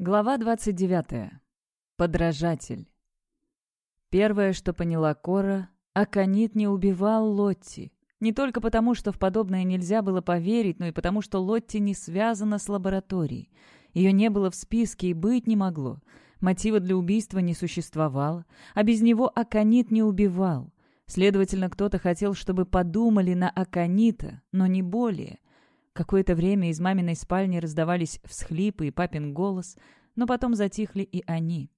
Глава 29. Подражатель. Первое, что поняла Кора, Аконит не убивал Лотти. Не только потому, что в подобное нельзя было поверить, но и потому, что Лотти не связана с лабораторией. Ее не было в списке и быть не могло. Мотива для убийства не существовало, а без него Аконит не убивал. Следовательно, кто-то хотел, чтобы подумали на Аконита, но не более. Какое-то время из маминой спальни раздавались всхлипы и папин голос, но потом затихли и они.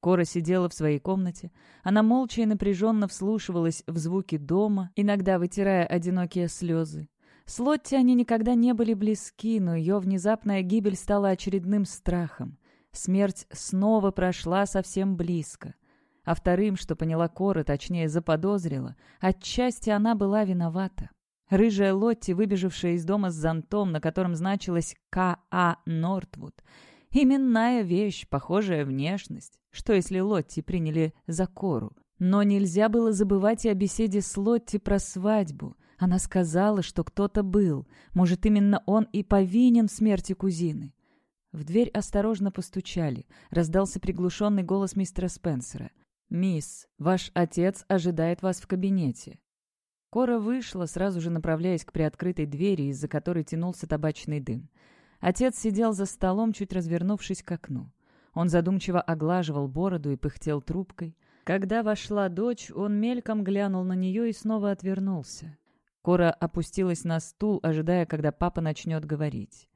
Кора сидела в своей комнате. Она молча и напряженно вслушивалась в звуки дома, иногда вытирая одинокие слезы. С Лотти они никогда не были близки, но ее внезапная гибель стала очередным страхом. Смерть снова прошла совсем близко. А вторым, что поняла Кора, точнее заподозрила, отчасти она была виновата. Рыжая Лотти, выбежавшая из дома с зонтом, на котором значилось К.А. Нортвуд. Именная вещь, похожая внешность. Что если Лотти приняли за Кору? Но нельзя было забывать и о беседе с Лотти про свадьбу. Она сказала, что кто-то был. Может, именно он и повинен в смерти кузины. В дверь осторожно постучали. Раздался приглушенный голос мистера Спенсера. «Мисс, ваш отец ожидает вас в кабинете». Кора вышла, сразу же направляясь к приоткрытой двери, из-за которой тянулся табачный дым. Отец сидел за столом, чуть развернувшись к окну. Он задумчиво оглаживал бороду и пыхтел трубкой. Когда вошла дочь, он мельком глянул на нее и снова отвернулся. Кора опустилась на стул, ожидая, когда папа начнет говорить.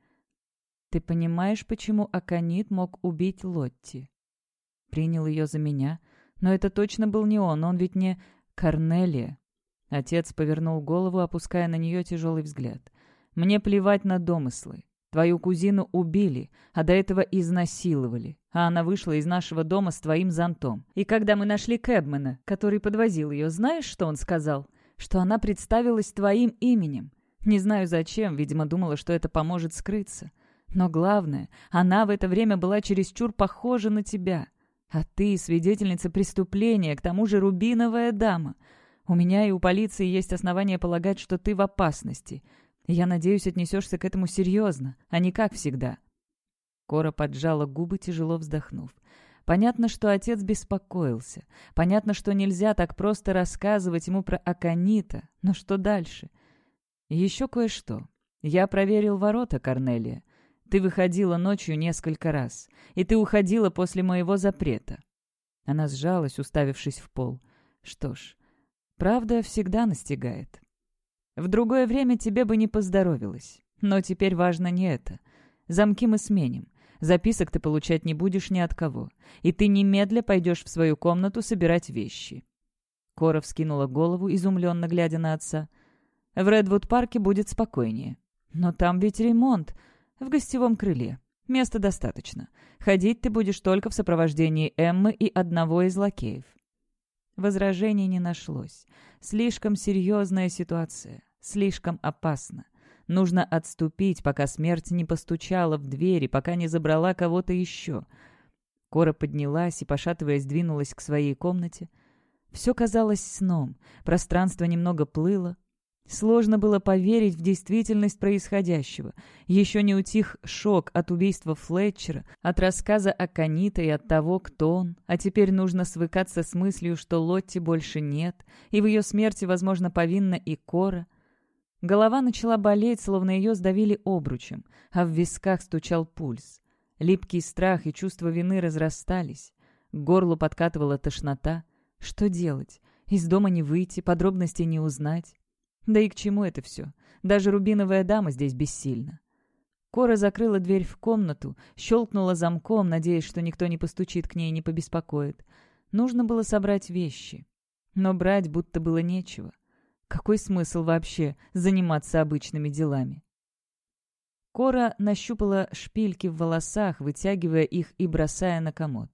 «Ты понимаешь, почему Аконит мог убить Лотти?» Принял ее за меня. Но это точно был не он, он ведь не Корнелия. Отец повернул голову, опуская на нее тяжелый взгляд. «Мне плевать на домыслы. Твою кузину убили, а до этого изнасиловали. А она вышла из нашего дома с твоим зонтом. И когда мы нашли Кэбмена, который подвозил ее, знаешь, что он сказал? Что она представилась твоим именем. Не знаю зачем, видимо, думала, что это поможет скрыться. Но главное, она в это время была чересчур похожа на тебя. А ты свидетельница преступления, к тому же рубиновая дама. У меня и у полиции есть основания полагать, что ты в опасности. Я надеюсь, отнесешься к этому серьезно, а не как всегда». Кора поджала губы, тяжело вздохнув. Понятно, что отец беспокоился. Понятно, что нельзя так просто рассказывать ему про Аконита. Но что дальше? Еще кое-что. Я проверил ворота, Корнелия. Ты выходила ночью несколько раз, и ты уходила после моего запрета. Она сжалась, уставившись в пол. Что ж, Правда всегда настигает. В другое время тебе бы не поздоровилось. Но теперь важно не это. Замки мы сменим. Записок ты получать не будешь ни от кого. И ты немедля пойдешь в свою комнату собирать вещи». Кора вскинула голову, изумленно глядя на отца. «В Редвуд-парке будет спокойнее. Но там ведь ремонт. В гостевом крыле. Места достаточно. Ходить ты будешь только в сопровождении Эммы и одного из лакеев. Возражений не нашлось. Слишком серьезная ситуация. Слишком опасно. Нужно отступить, пока смерть не постучала в двери, пока не забрала кого-то еще. Кора поднялась и, пошатываясь, двинулась к своей комнате. Все казалось сном. Пространство немного плыло. Сложно было поверить в действительность происходящего. Еще не утих шок от убийства Флетчера, от рассказа о Каните и от того, кто он. А теперь нужно свыкаться с мыслью, что Лотти больше нет, и в ее смерти, возможно, повинна и Кора. Голова начала болеть, словно ее сдавили обручем, а в висках стучал пульс. Липкий страх и чувство вины разрастались. К горлу подкатывала тошнота. Что делать? Из дома не выйти, подробностей не узнать. Да и к чему это все? Даже рубиновая дама здесь бессильна. Кора закрыла дверь в комнату, щелкнула замком, надеясь, что никто не постучит к ней и не побеспокоит. Нужно было собрать вещи. Но брать будто было нечего. Какой смысл вообще заниматься обычными делами? Кора нащупала шпильки в волосах, вытягивая их и бросая на комод.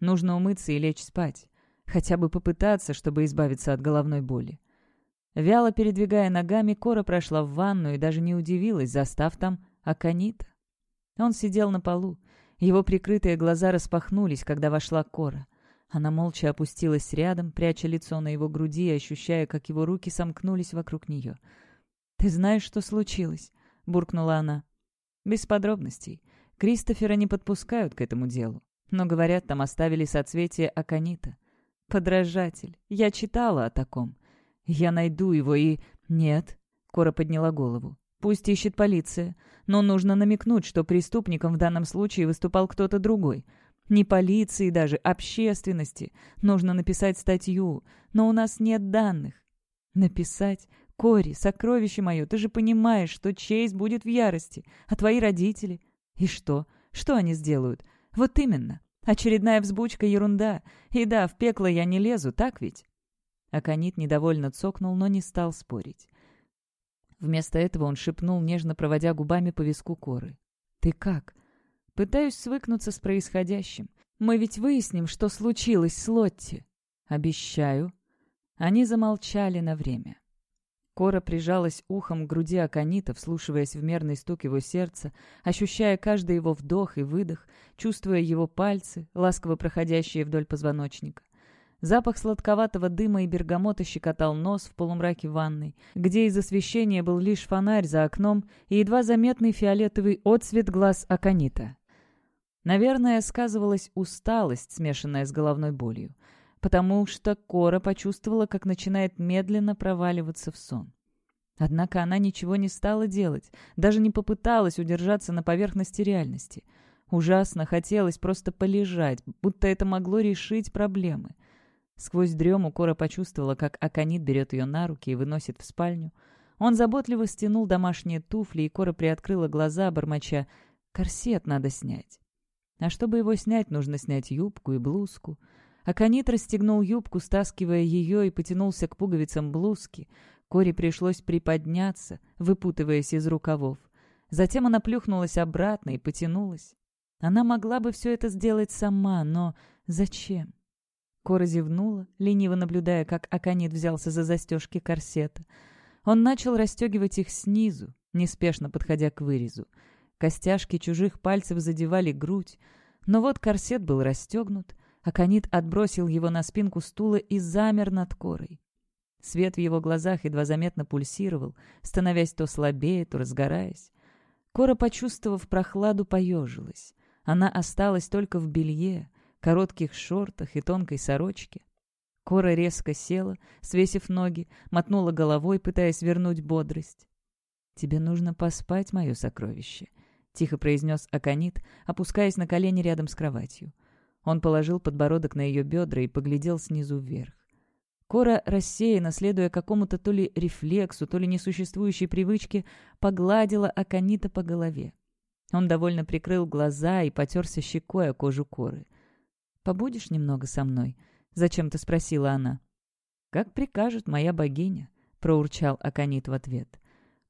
Нужно умыться и лечь спать. Хотя бы попытаться, чтобы избавиться от головной боли. Вяло передвигая ногами, Кора прошла в ванну и даже не удивилась, застав там Аконита. Он сидел на полу. Его прикрытые глаза распахнулись, когда вошла Кора. Она молча опустилась рядом, пряча лицо на его груди и ощущая, как его руки сомкнулись вокруг нее. «Ты знаешь, что случилось?» — буркнула она. «Без подробностей. Кристофера не подпускают к этому делу. Но, говорят, там оставили соцветие аконита. Подражатель. Я читала о таком. Я найду его и... Нет. Кора подняла голову. Пусть ищет полиция. Но нужно намекнуть, что преступником в данном случае выступал кто-то другой. Не полиции даже, общественности. Нужно написать статью. Но у нас нет данных. Написать? Кори, сокровище мое, ты же понимаешь, что Чейз будет в ярости. А твои родители? И что? Что они сделают? Вот именно. Очередная взбучка — ерунда. И да, в пекло я не лезу, так ведь?» Аконит недовольно цокнул, но не стал спорить. Вместо этого он шепнул, нежно проводя губами по виску коры. «Ты как?» «Пытаюсь свыкнуться с происходящим. Мы ведь выясним, что случилось с Лотти». «Обещаю». Они замолчали на время. Кора прижалась ухом к груди Аконита, вслушиваясь в мерный стук его сердца, ощущая каждый его вдох и выдох, чувствуя его пальцы, ласково проходящие вдоль позвоночника. Запах сладковатого дыма и бергамота щекотал нос в полумраке ванной, где из освещения был лишь фонарь за окном и едва заметный фиолетовый отцвет глаз Аконита. Наверное, сказывалась усталость, смешанная с головной болью потому что Кора почувствовала, как начинает медленно проваливаться в сон. Однако она ничего не стала делать, даже не попыталась удержаться на поверхности реальности. Ужасно хотелось просто полежать, будто это могло решить проблемы. Сквозь дрему Кора почувствовала, как Аконит берет ее на руки и выносит в спальню. Он заботливо стянул домашние туфли, и Кора приоткрыла глаза, бормоча «Корсет надо снять». А чтобы его снять, нужно снять юбку и блузку — Аконит расстегнул юбку, стаскивая ее, и потянулся к пуговицам блузки. Кори пришлось приподняться, выпутываясь из рукавов. Затем она плюхнулась обратно и потянулась. Она могла бы все это сделать сама, но зачем? Кора зевнула, лениво наблюдая, как Аконит взялся за застежки корсета. Он начал расстегивать их снизу, неспешно подходя к вырезу. Костяшки чужих пальцев задевали грудь, но вот корсет был расстегнут, Аконит отбросил его на спинку стула и замер над корой. Свет в его глазах едва заметно пульсировал, становясь то слабее, то разгораясь. Кора, почувствовав прохладу, поежилась. Она осталась только в белье, коротких шортах и тонкой сорочке. Кора резко села, свесив ноги, мотнула головой, пытаясь вернуть бодрость. «Тебе нужно поспать, мое сокровище», — тихо произнес Аконит, опускаясь на колени рядом с кроватью. Он положил подбородок на ее бедра и поглядел снизу вверх. Кора, рассеянно, следуя какому-то то ли рефлексу, то ли несуществующей привычке, погладила Аканита по голове. Он довольно прикрыл глаза и потерся щекой о кожу Коры. «Побудешь немного со мной?» — зачем-то спросила она. «Как прикажет моя богиня», — проурчал Аканит в ответ.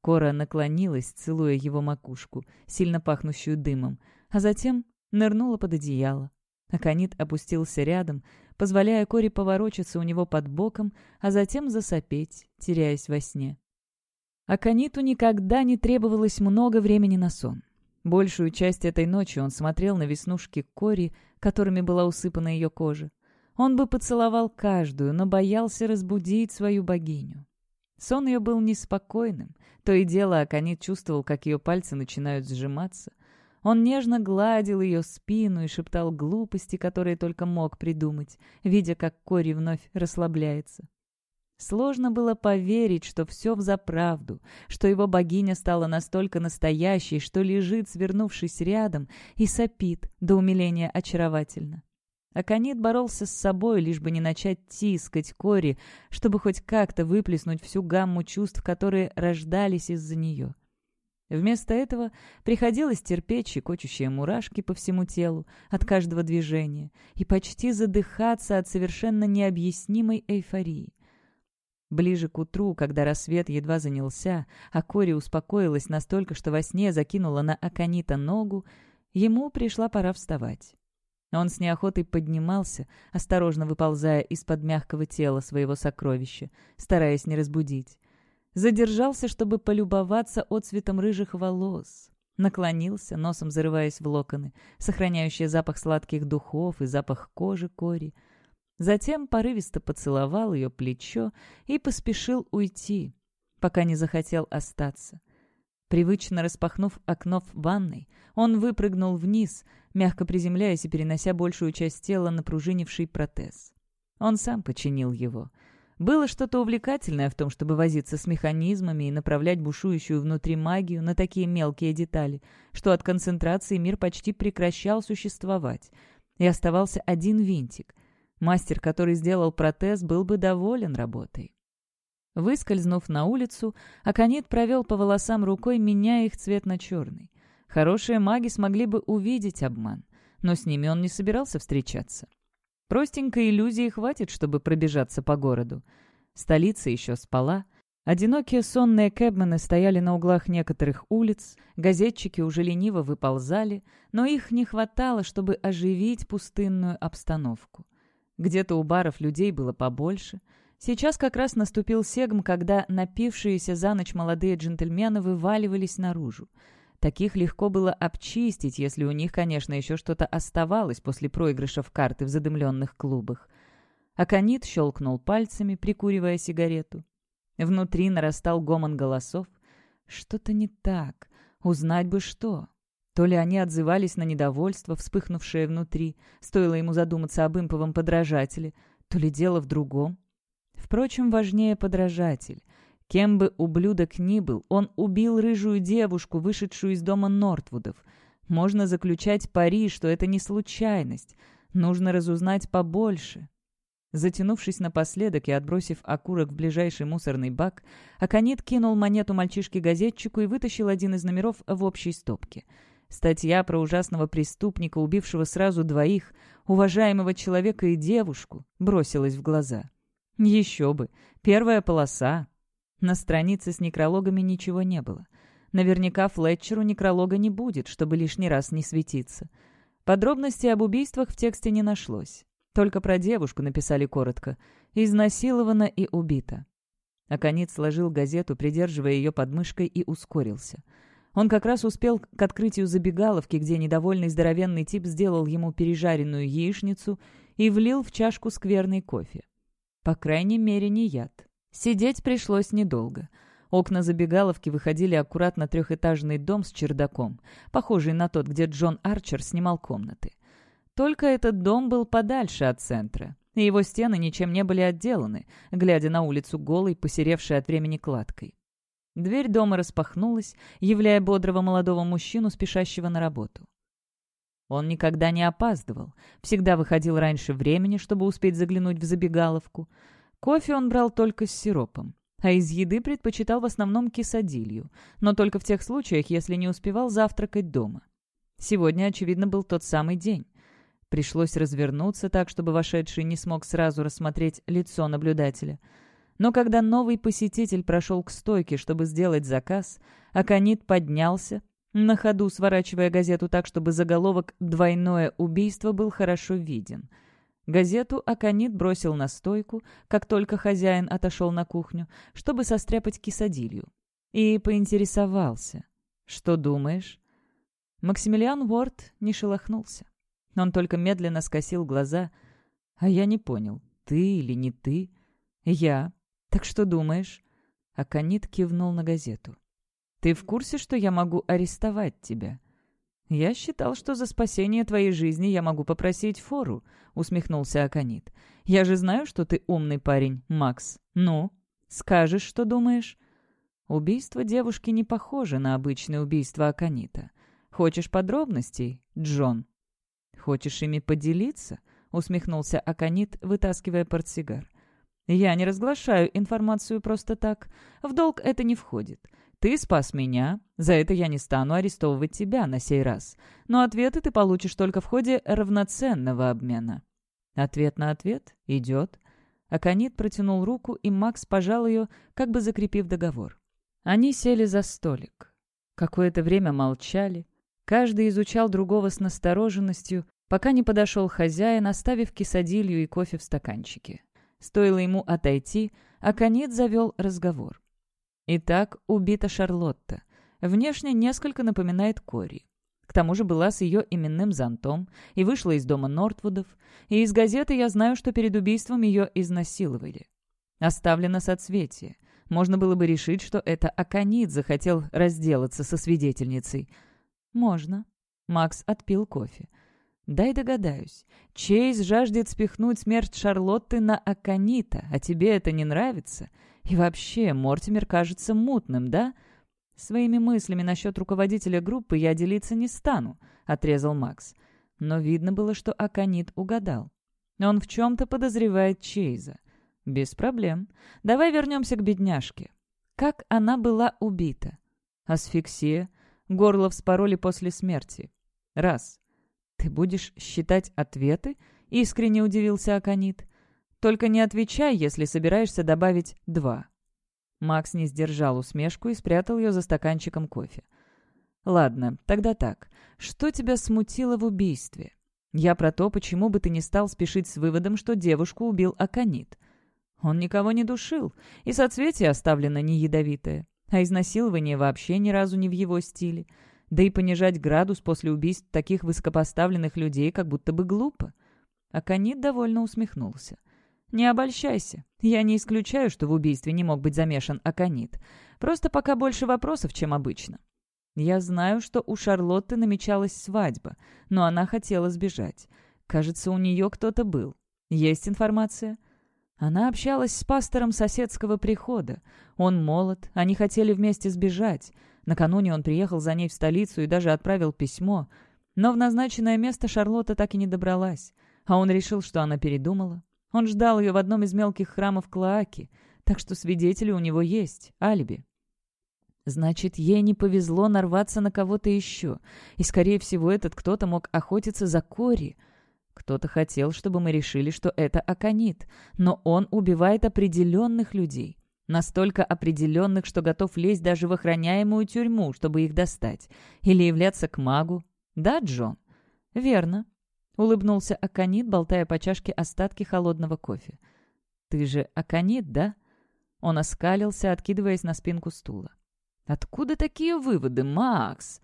Кора наклонилась, целуя его макушку, сильно пахнущую дымом, а затем нырнула под одеяло. Аконит опустился рядом, позволяя Кори поворочиться у него под боком, а затем засопеть, теряясь во сне. Акониту никогда не требовалось много времени на сон. Большую часть этой ночи он смотрел на веснушки Кори, которыми была усыпана ее кожа. Он бы поцеловал каждую, но боялся разбудить свою богиню. Сон ее был неспокойным. То и дело Аконит чувствовал, как ее пальцы начинают сжиматься — он нежно гладил ее спину и шептал глупости, которые только мог придумать, видя, как Кори вновь расслабляется. Сложно было поверить, что все взаправду, что его богиня стала настолько настоящей, что лежит, свернувшись рядом, и сопит, до умиления очаровательно. Аконит боролся с собой, лишь бы не начать тискать Кори, чтобы хоть как-то выплеснуть всю гамму чувств, которые рождались из-за нее. Вместо этого приходилось терпеть щекочущие мурашки по всему телу от каждого движения и почти задыхаться от совершенно необъяснимой эйфории. Ближе к утру, когда рассвет едва занялся, а Кори успокоилась настолько, что во сне закинула на Аканита ногу, ему пришла пора вставать. Он с неохотой поднимался, осторожно выползая из-под мягкого тела своего сокровища, стараясь не разбудить задержался, чтобы полюбоваться отцветом рыжих волос. Наклонился, носом зарываясь в локоны, сохраняющие запах сладких духов и запах кожи Кори. Затем порывисто поцеловал ее плечо и поспешил уйти, пока не захотел остаться. Привычно распахнув окно в ванной, он выпрыгнул вниз, мягко приземляясь и перенося большую часть тела на пружинивший протез. Он сам починил его. Было что-то увлекательное в том, чтобы возиться с механизмами и направлять бушующую внутри магию на такие мелкие детали, что от концентрации мир почти прекращал существовать. И оставался один винтик. Мастер, который сделал протез, был бы доволен работой. Выскользнув на улицу, Аконит провел по волосам рукой, меняя их цвет на черный. Хорошие маги смогли бы увидеть обман, но с ними он не собирался встречаться. Простенькой иллюзии хватит, чтобы пробежаться по городу. Столица еще спала. Одинокие сонные кэбмены стояли на углах некоторых улиц, газетчики уже лениво выползали, но их не хватало, чтобы оживить пустынную обстановку. Где-то у баров людей было побольше. Сейчас как раз наступил сегм, когда напившиеся за ночь молодые джентльмены вываливались наружу. Таких легко было обчистить, если у них, конечно, еще что-то оставалось после проигрыша в карты в задымленных клубах. Аконит щелкнул пальцами, прикуривая сигарету. Внутри нарастал гомон голосов. Что-то не так. Узнать бы что. То ли они отзывались на недовольство, вспыхнувшее внутри, стоило ему задуматься об имповом подражателе, то ли дело в другом. Впрочем, важнее подражатель. Кем бы ублюдок ни был, он убил рыжую девушку, вышедшую из дома Нортвудов. Можно заключать пари, что это не случайность. Нужно разузнать побольше. Затянувшись напоследок и отбросив окурок в ближайший мусорный бак, Аконит кинул монету мальчишке-газетчику и вытащил один из номеров в общей стопке. Статья про ужасного преступника, убившего сразу двоих, уважаемого человека и девушку, бросилась в глаза. Еще бы! Первая полоса, на странице с некрологами ничего не было. Наверняка Флетчеру некролога не будет, чтобы лишний раз не светиться. Подробностей об убийствах в тексте не нашлось. Только про девушку написали коротко. «Изнасилована и убита». Аконит сложил газету, придерживая ее подмышкой, и ускорился. Он как раз успел к открытию забегаловки, где недовольный здоровенный тип сделал ему пережаренную яичницу и влил в чашку скверный кофе. По крайней мере, не яд. Сидеть пришлось недолго. Окна забегаловки выходили аккуратно трехэтажный дом с чердаком, похожий на тот, где Джон Арчер снимал комнаты. Только этот дом был подальше от центра, и его стены ничем не были отделаны, глядя на улицу голой, посеревшей от времени кладкой. Дверь дома распахнулась, являя бодрого молодого мужчину, спешащего на работу. Он никогда не опаздывал, всегда выходил раньше времени, чтобы успеть заглянуть в забегаловку. Кофе он брал только с сиропом, а из еды предпочитал в основном кисадилью, но только в тех случаях, если не успевал завтракать дома. Сегодня, очевидно, был тот самый день. Пришлось развернуться так, чтобы вошедший не смог сразу рассмотреть лицо наблюдателя. Но когда новый посетитель прошел к стойке, чтобы сделать заказ, Аконит поднялся, на ходу сворачивая газету так, чтобы заголовок «Двойное убийство» был хорошо виден — Газету Аконит бросил на стойку, как только хозяин отошел на кухню, чтобы состряпать кисадилью. И поинтересовался. «Что думаешь?» Максимилиан Уорд не шелохнулся. Он только медленно скосил глаза. «А я не понял, ты или не ты?» «Я. Так что думаешь?» Аконит кивнул на газету. «Ты в курсе, что я могу арестовать тебя?» «Я считал, что за спасение твоей жизни я могу попросить фору», — усмехнулся Аконит. «Я же знаю, что ты умный парень, Макс. Ну, скажешь, что думаешь?» Убийство девушки не похоже на обычное убийство Аконита. Хочешь подробностей, Джон? Хочешь ими поделиться? Усмехнулся Аконит, вытаскивая портсигар. Я не разглашаю информацию просто так. В долг это не входит. Ты спас меня, за это я не стану арестовывать тебя на сей раз. Но ответы ты получишь только в ходе равноценного обмена». Ответ на ответ идет. Аконит протянул руку, и Макс пожал ее, как бы закрепив договор. Они сели за столик. Какое-то время молчали. Каждый изучал другого с настороженностью, пока не подошел хозяин, оставив кисадилью и кофе в стаканчике. Стоило ему отойти, Аконит завел разговор. Итак, убита Шарлотта. Внешне несколько напоминает Кори. К тому же была с ее именным зонтом и вышла из дома Нортвудов, и из газеты я знаю, что перед убийством ее изнасиловали. Оставлено соцветие. Можно было бы решить, что это Аконит захотел разделаться со свидетельницей. «Можно». Макс отпил кофе. «Дай догадаюсь. Чейз жаждет спихнуть смерть Шарлотты на Аконита, а тебе это не нравится? И вообще, Мортимер кажется мутным, да?» «Своими мыслями насчет руководителя группы я делиться не стану», — отрезал Макс. Но видно было, что Аконит угадал. Он в чем-то подозревает Чейза. «Без проблем. Давай вернемся к бедняжке. Как она была убита?» «Асфиксия. Горло вспороли после смерти. Раз. Ты будешь считать ответы?» — искренне удивился Аконит. «Только не отвечай, если собираешься добавить два». Макс не сдержал усмешку и спрятал ее за стаканчиком кофе. «Ладно, тогда так. Что тебя смутило в убийстве? Я про то, почему бы ты не стал спешить с выводом, что девушку убил Аконит. Он никого не душил, и соцветие оставлено не ядовитое, а изнасилование вообще ни разу не в его стиле. Да и понижать градус после убийств таких высокопоставленных людей как будто бы глупо. Аконит довольно усмехнулся. «Не обольщайся. Я не исключаю, что в убийстве не мог быть замешан Аконит. Просто пока больше вопросов, чем обычно. Я знаю, что у Шарлотты намечалась свадьба, но она хотела сбежать. Кажется, у нее кто-то был. Есть информация?» Она общалась с пастором соседского прихода. Он молод, они хотели вместе сбежать. Накануне он приехал за ней в столицу и даже отправил письмо. Но в назначенное место Шарлотта так и не добралась. А он решил, что она передумала. Он ждал ее в одном из мелких храмов Клоаки, так что свидетели у него есть, алиби. Значит, ей не повезло нарваться на кого-то еще, и, скорее всего, этот кто-то мог охотиться за Кори. Кто-то хотел, чтобы мы решили, что это Аконит, но он убивает определенных людей. Настолько определенных, что готов лезть даже в охраняемую тюрьму, чтобы их достать. Или являться к магу. Да, Джон? Верно. — улыбнулся Аконит, болтая по чашке остатки холодного кофе. «Ты же Аконит, да?» Он оскалился, откидываясь на спинку стула. «Откуда такие выводы, Макс?»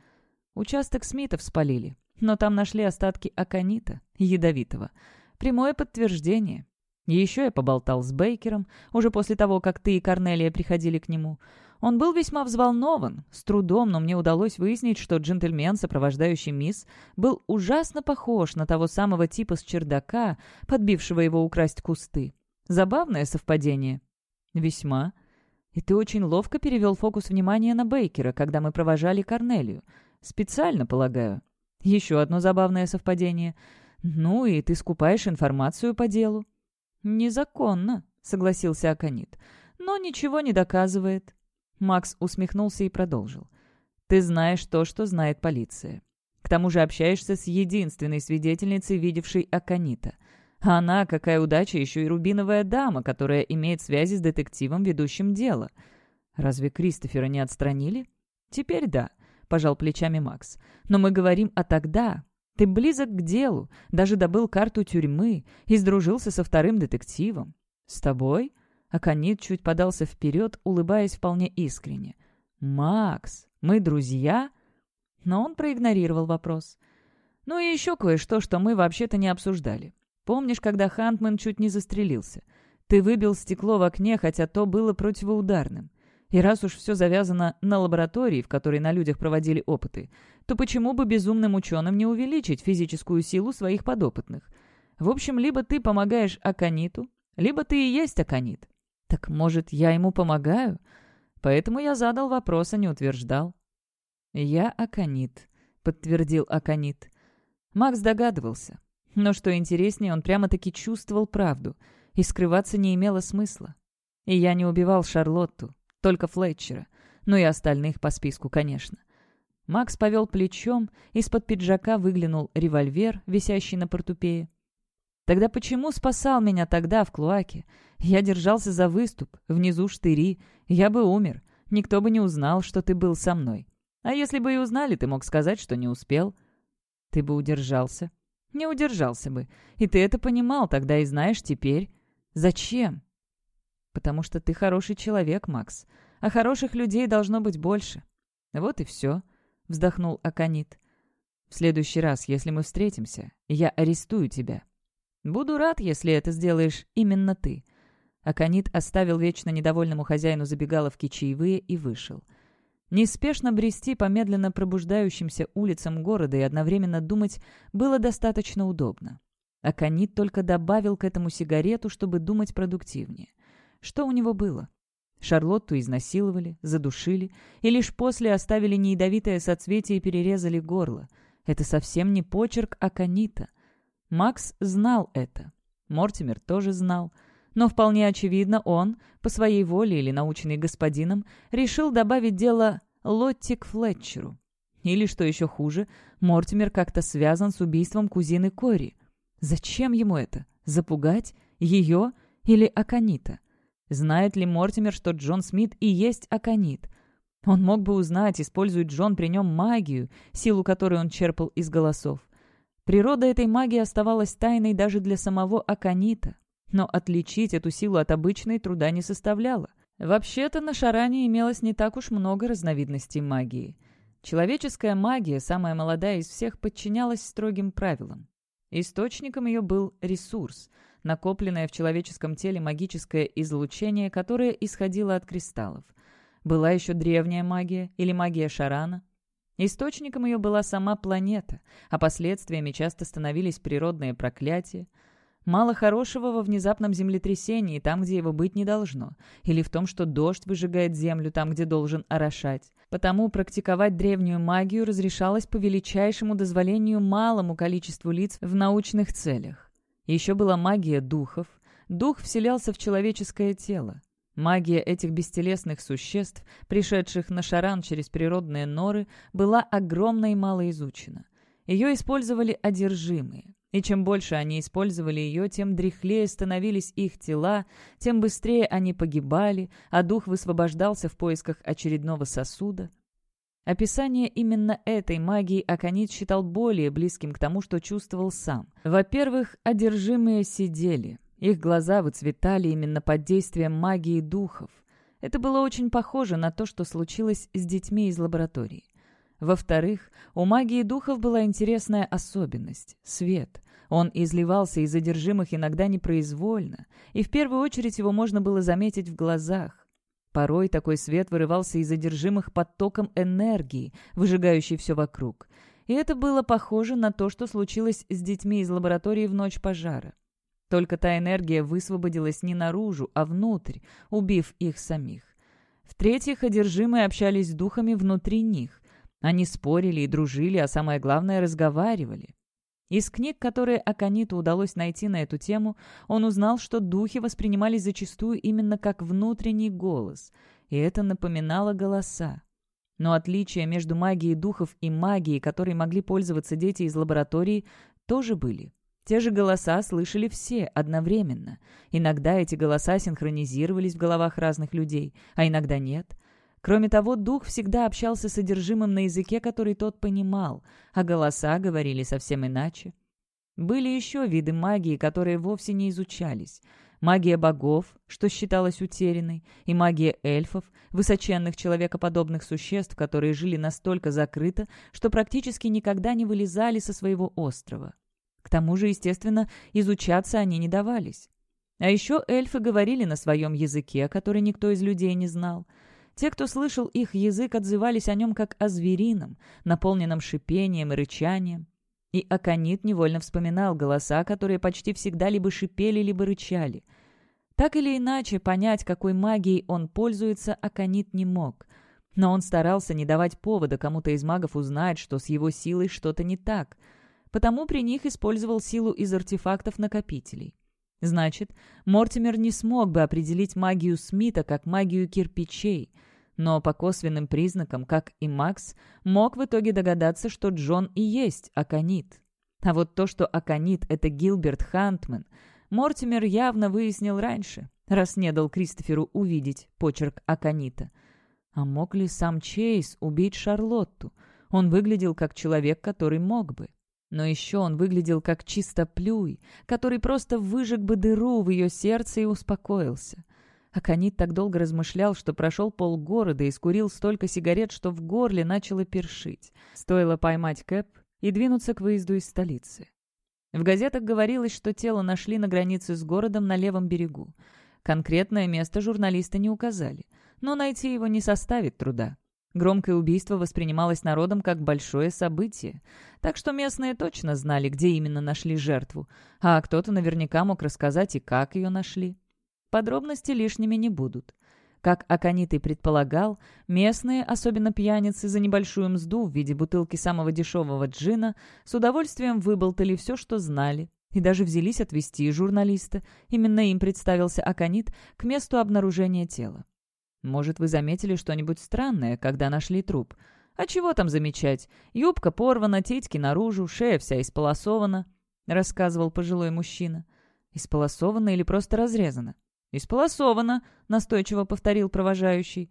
Участок Смитов спалили, но там нашли остатки Аконита, ядовитого. Прямое подтверждение. Еще я поболтал с Бейкером, уже после того, как ты и Корнелия приходили к нему. Он был весьма взволнован. С трудом, но мне удалось выяснить, что джентльмен, сопровождающий мисс, был ужасно похож на того самого типа с чердака, подбившего его украсть кусты. Забавное совпадение. Весьма. И ты очень ловко перевел фокус внимания на Бейкера, когда мы провожали Корнелию. Специально, полагаю. Еще одно забавное совпадение. Ну и ты скупаешь информацию по делу. «Незаконно», — согласился Аконит. «Но ничего не доказывает». Макс усмехнулся и продолжил. «Ты знаешь то, что знает полиция. К тому же общаешься с единственной свидетельницей, видевшей Аконита. А она, какая удача, еще и рубиновая дама, которая имеет связи с детективом, ведущим дело. Разве Кристофера не отстранили? Теперь да, пожал плечами Макс. Но мы говорим о тогда. Ты близок к делу, даже добыл карту тюрьмы и сдружился со вторым детективом. С тобой? Аконит чуть подался вперед, улыбаясь вполне искренне. «Макс, мы друзья?» Но он проигнорировал вопрос. «Ну и еще кое-что, что мы вообще-то не обсуждали. Помнишь, когда Хантман чуть не застрелился? Ты выбил стекло в окне, хотя то было противоударным. И раз уж все завязано на лаборатории, в которой на людях проводили опыты, то почему бы безумным ученым не увеличить физическую силу своих подопытных? В общем, либо ты помогаешь Акониту, либо ты и есть Аконит. Так, может, я ему помогаю? Поэтому я задал вопрос, а не утверждал. «Я Аконит», — подтвердил Аконит. Макс догадывался. Но что интереснее, он прямо-таки чувствовал правду, и скрываться не имело смысла. И я не убивал Шарлотту, только Флетчера, ну и остальных по списку, конечно. Макс повел плечом, из-под пиджака выглянул револьвер, висящий на портупее. Тогда почему спасал меня тогда в Клуаке? Я держался за выступ, внизу штыри. Я бы умер. Никто бы не узнал, что ты был со мной. А если бы и узнали, ты мог сказать, что не успел. Ты бы удержался. Не удержался бы. И ты это понимал тогда и знаешь теперь. Зачем? Потому что ты хороший человек, Макс. А хороших людей должно быть больше. Вот и все, — вздохнул Аконит. В следующий раз, если мы встретимся, я арестую тебя. Буду рад, если это сделаешь именно ты. Аконит оставил вечно недовольному хозяину забегаловки чаевые и вышел. Неспешно брести по медленно пробуждающимся улицам города и одновременно думать было достаточно удобно. Аконит только добавил к этому сигарету, чтобы думать продуктивнее. Что у него было? Шарлотту изнасиловали, задушили, и лишь после оставили неядовитое соцветие и перерезали горло. Это совсем не почерк Аконита. Макс знал это. Мортимер тоже знал. Но вполне очевидно, он, по своей воле или наученный господином, решил добавить дело Лотти к Флетчеру. Или, что еще хуже, Мортимер как-то связан с убийством кузины Кори. Зачем ему это? Запугать? Ее или Аконита? Знает ли Мортимер, что Джон Смит и есть Аконит? Он мог бы узнать, использует Джон при нем магию, силу которой он черпал из голосов. Природа этой магии оставалась тайной даже для самого Аконита, но отличить эту силу от обычной труда не составляло. Вообще-то на Шаране имелось не так уж много разновидностей магии. Человеческая магия, самая молодая из всех, подчинялась строгим правилам. Источником ее был ресурс — накопленное в человеческом теле магическое излучение, которое исходило от кристаллов. Была еще древняя магия или магия Шарана. Источником ее была сама планета, а последствиями часто становились природные проклятия. Мало хорошего во внезапном землетрясении, там, где его быть не должно, или в том, что дождь выжигает землю там, где должен орошать. Потому практиковать древнюю магию разрешалось по величайшему дозволению малому количеству лиц в научных целях. Еще была магия духов. Дух вселялся в человеческое тело. Магия этих бестелесных существ, пришедших на шаран через природные норы, была огромна и мало изучена. Ее использовали одержимые. И чем больше они использовали ее, тем дряхлее становились их тела, тем быстрее они погибали, а дух высвобождался в поисках очередного сосуда. Описание именно этой магии Аконит считал более близким к тому, что чувствовал сам. Во-первых, одержимые сидели. Их глаза выцветали именно под действием магии духов. Это было очень похоже на то, что случилось с детьми из лаборатории. Во-вторых, у магии духов была интересная особенность — свет. Он изливался из задержимых иногда непроизвольно, и в первую очередь его можно было заметить в глазах. Порой такой свет вырывался из задержимых потоком энергии, выжигающей все вокруг. И это было похоже на то, что случилось с детьми из лаборатории в ночь пожара. Только та энергия высвободилась не наружу, а внутрь, убив их самих. В-третьих, одержимые общались с духами внутри них. Они спорили и дружили, а самое главное, разговаривали. Из книг, которые Акониту удалось найти на эту тему, он узнал, что духи воспринимались зачастую именно как внутренний голос, и это напоминало голоса. Но отличия между магией духов и магией, которой могли пользоваться дети из лаборатории, тоже были. Те же голоса слышали все одновременно. Иногда эти голоса синхронизировались в головах разных людей, а иногда нет. Кроме того, дух всегда общался с содержимым на языке, который тот понимал, а голоса говорили совсем иначе. Были еще виды магии, которые вовсе не изучались. Магия богов, что считалось утерянной, и магия эльфов, высоченных человекоподобных существ, которые жили настолько закрыто, что практически никогда не вылезали со своего острова. К тому же, естественно, изучаться они не давались. А еще эльфы говорили на своем языке, который никто из людей не знал – те, кто слышал их язык, отзывались о нем как о зверином, наполненном шипением и рычанием. И Аконит невольно вспоминал голоса, которые почти всегда либо шипели, либо рычали. Так или иначе, понять, какой магией он пользуется, Аконит не мог. Но он старался не давать повода кому-то из магов узнать, что с его силой что-то не так. Потому при них использовал силу из артефактов-накопителей. Значит, Мортимер не смог бы определить магию Смита как магию кирпичей — но по косвенным признакам, как и Макс, мог в итоге догадаться, что Джон и есть Аконит. А вот то, что Аконит — это Гилберт Хантман, Мортимер явно выяснил раньше, раз не дал Кристоферу увидеть почерк Аконита. А мог ли сам Чейз убить Шарлотту? Он выглядел как человек, который мог бы. Но еще он выглядел как чистоплюй, который просто выжег бы дыру в ее сердце и успокоился. Аконит так долго размышлял, что прошел полгорода и скурил столько сигарет, что в горле начало першить. Стоило поймать Кэп и двинуться к выезду из столицы. В газетах говорилось, что тело нашли на границе с городом на левом берегу. Конкретное место журналисты не указали, но найти его не составит труда. Громкое убийство воспринималось народом как большое событие, так что местные точно знали, где именно нашли жертву, а кто-то наверняка мог рассказать и как ее нашли. Подробности лишними не будут. Как Аконит и предполагал, местные, особенно пьяницы, за небольшую мзду в виде бутылки самого дешевого джина с удовольствием выболтали все, что знали, и даже взялись отвезти журналиста, именно им представился Аконит, к месту обнаружения тела. Может, вы заметили что-нибудь странное, когда нашли труп? А чего там замечать? Юбка порвана, титьки наружу, шея вся исполосована, — рассказывал пожилой мужчина. Исполосована или просто разрезана? «Исполосована», — настойчиво повторил провожающий.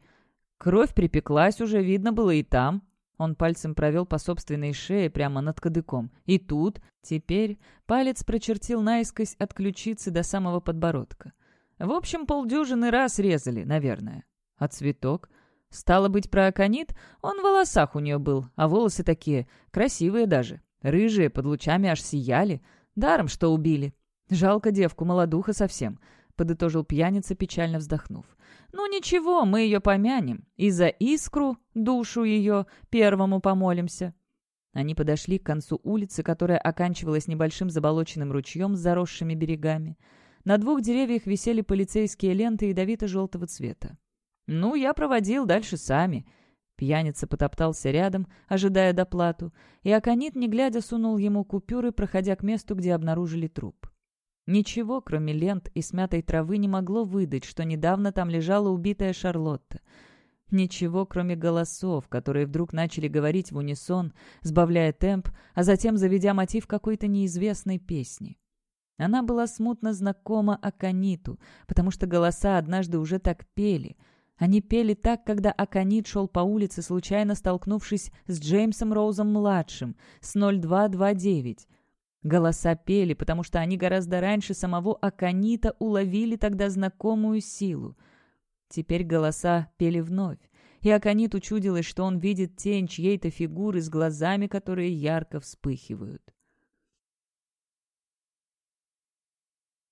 «Кровь припеклась уже, видно было и там». Он пальцем провел по собственной шее прямо над кадыком. И тут, теперь, палец прочертил наискось от ключицы до самого подбородка. В общем, полдюжины раз резали, наверное. А цветок? Стало быть, про аконит? Он в волосах у нее был, а волосы такие, красивые даже. Рыжие, под лучами аж сияли. Даром, что убили. Жалко девку, молодуха совсем, — подытожил пьяница, печально вздохнув. «Ну ничего, мы ее помянем. И за искру, душу ее, первому помолимся». Они подошли к концу улицы, которая оканчивалась небольшим заболоченным ручьем с заросшими берегами. На двух деревьях висели полицейские ленты ядовито-желтого цвета. «Ну, я проводил, дальше сами». Пьяница потоптался рядом, ожидая доплату, и Аконит, не глядя, сунул ему купюры, проходя к месту, где обнаружили труп. Ничего, кроме лент и смятой травы, не могло выдать, что недавно там лежала убитая Шарлотта. Ничего, кроме голосов, которые вдруг начали говорить в унисон, сбавляя темп, а затем заведя мотив какой-то неизвестной песни. Она была смутно знакома Акониту, потому что голоса однажды уже так пели — они пели так, когда Аконит шел по улице, случайно столкнувшись с Джеймсом Роузом-младшим, с 0229. Голоса пели, потому что они гораздо раньше самого Аконита уловили тогда знакомую силу. Теперь голоса пели вновь, и Аконит учудилось, что он видит тень чьей-то фигуры с глазами, которые ярко вспыхивают.